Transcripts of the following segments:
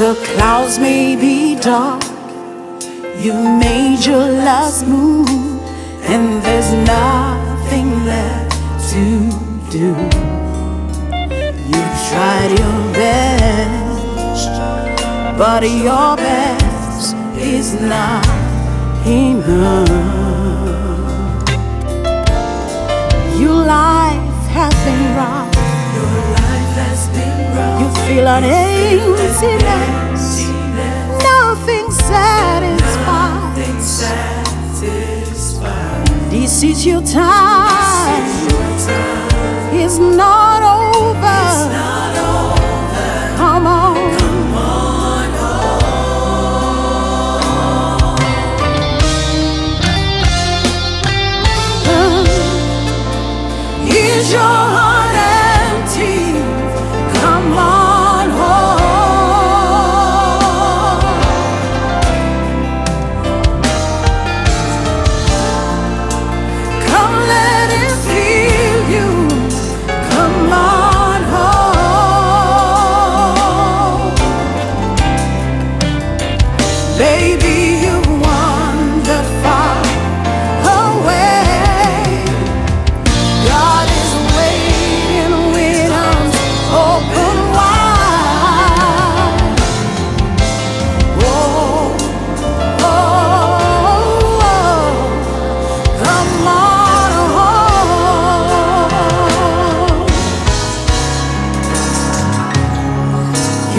The clouds may be dark, you made your last move, and there's nothing left to do. You've tried your best, but your best is not enough. Your life has been rough feel an emptiness. Nothing satisfies. This is your time. It's not over.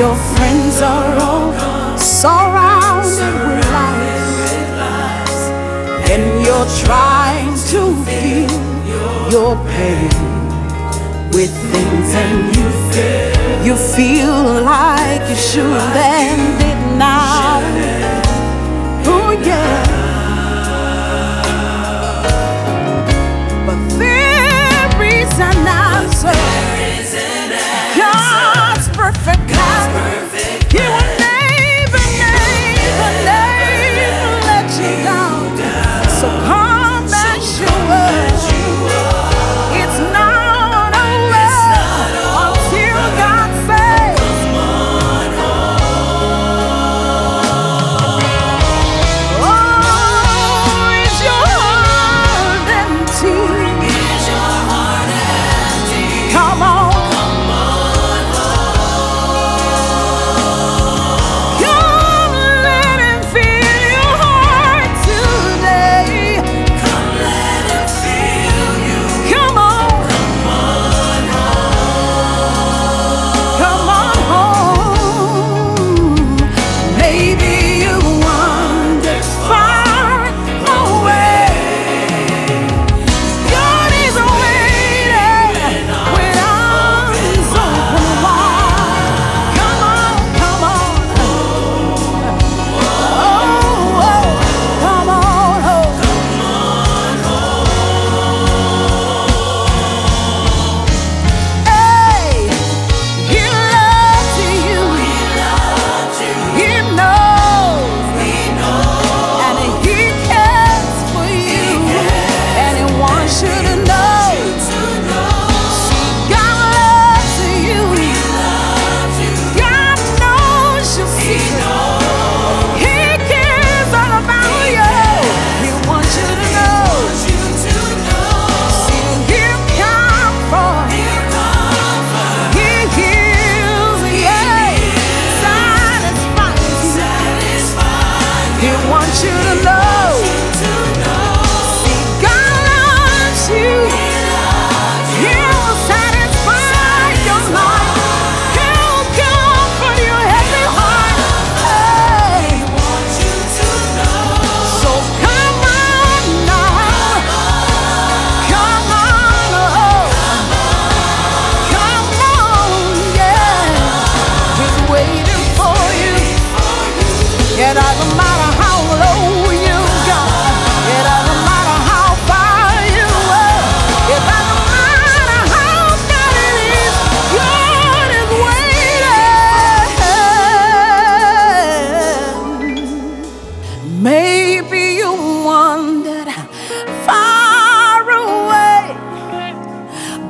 Your friends are all surrounded with lies, and you're trying to feel your pain with things, and you feel you feel like you should and did not.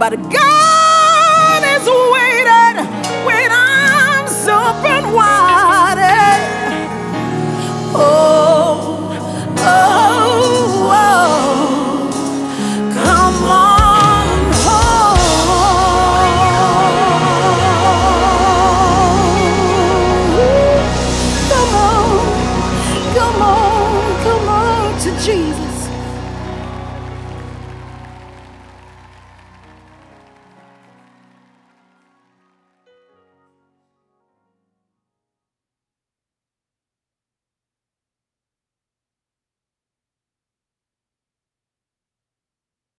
But God is waiting when I'm open wide.